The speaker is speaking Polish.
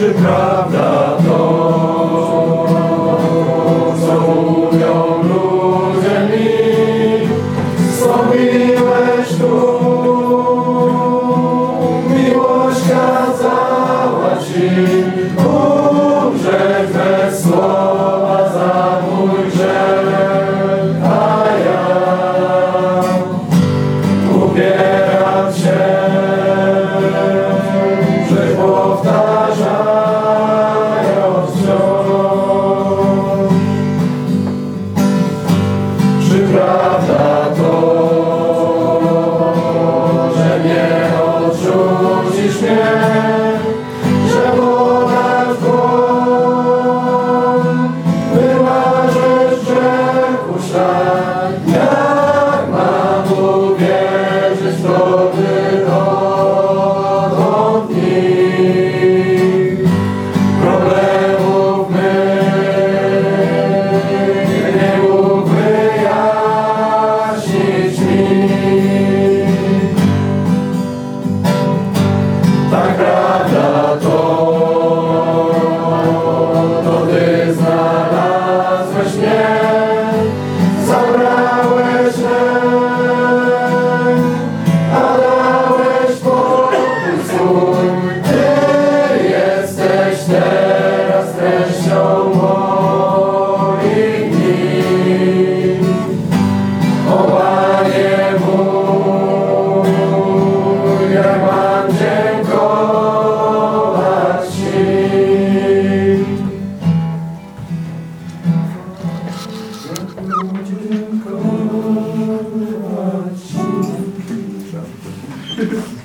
czy prawda to? Prawda to, że nie odrzucisz mnie, że woda w dłoń wyłażesz? Teraz treścią moich. O Panie mój, jak mam dziękować Ci. Dziękować Ci.